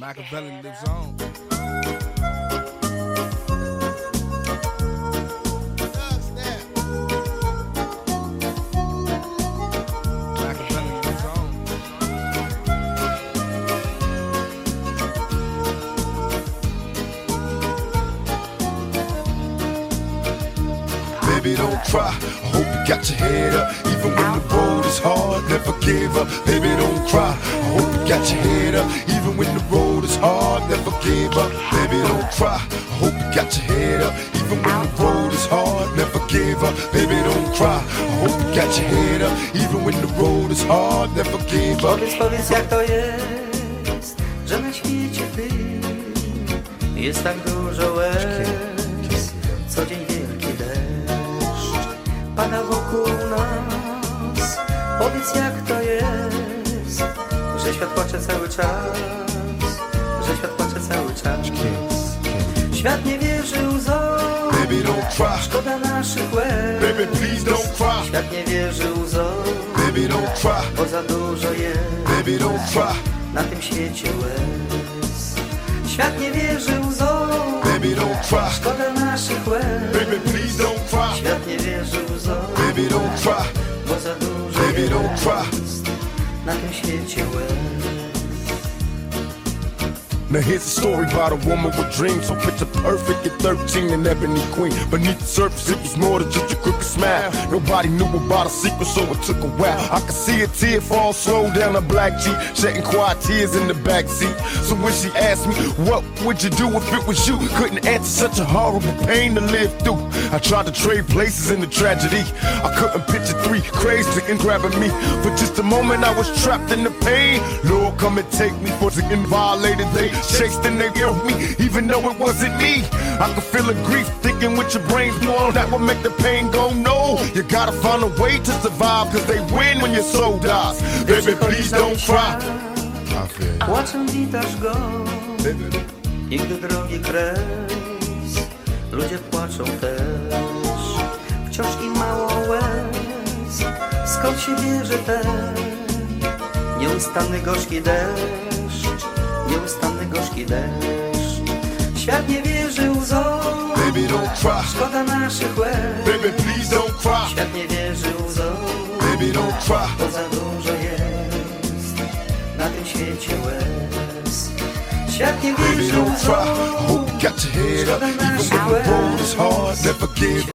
Machiavelli lives on. Machiavelli lives on. Baby, don't cry. I hope you got your head up. Even when the road is hard, never give up. Baby, don't cry. I hope you got your head up. Even when the road is hard, never give up. Baby, don't cry. I hope you got your head up. Even when the road is hard, never give up. Baby, don't cry. I hope you got your head up. Even when the road is hard, never give up. Powiedz, powiedz jak to jest, że na świecie tym jest tak dużo łez. Co dzień Powiedz jak to jest, że świat płacze cały czas, że świat płacze cały czas. Świat nie wierzy łzom, Baby, don't cry. szkoda naszych łez. Baby, please don't cry. Świat nie wierzy łzom, Baby, don't cry. bo za dużo jest. Baby, don't cry. na tym świecie łez. Świat nie wierzy łzom, Baby, don't cry. szkoda naszych łez. Baby, please don't na tym świecie łez. Now here's a story about a woman with dreams. So picture perfect at 13 and ebony queen. Beneath the surface it was more than just a crooked smile. Nobody knew about a secret so it took a while. I could see a tear fall slow down her black cheek Shedding quiet tears in the back seat. So when she asked me what would you do if it was you? Couldn't answer such a horrible pain to live through. I tried to trade places in the tragedy. I couldn't picture three crazy and grabbing me. For just a moment I was trapped in the pain. Lord come and take me for the violated They chased and they killed me even though it wasn't me. I could feel the grief thinking with your brains more That would make the pain go no. You gotta find a way to survive Cause they win when your soul dies. Baby please don't cry. You. Płaczem witasz go. I gdy drogi kres, ludzie płaczą też. Wciąż im mało łez, skąd się bierze ten nieustanny gorzki deszcz, nieustanny gorzki deszcz. Świat nie wierzy łzom, Baby don't cry. Szkoda naszych łez. Baby please don't cry. Świat nie wierzy łzom, Baby don't cry. Bo za dużo jest na tym świecie łez. Świat nie Baby don't cry. łzom, Hope you got your head up Even when the road is hard Never give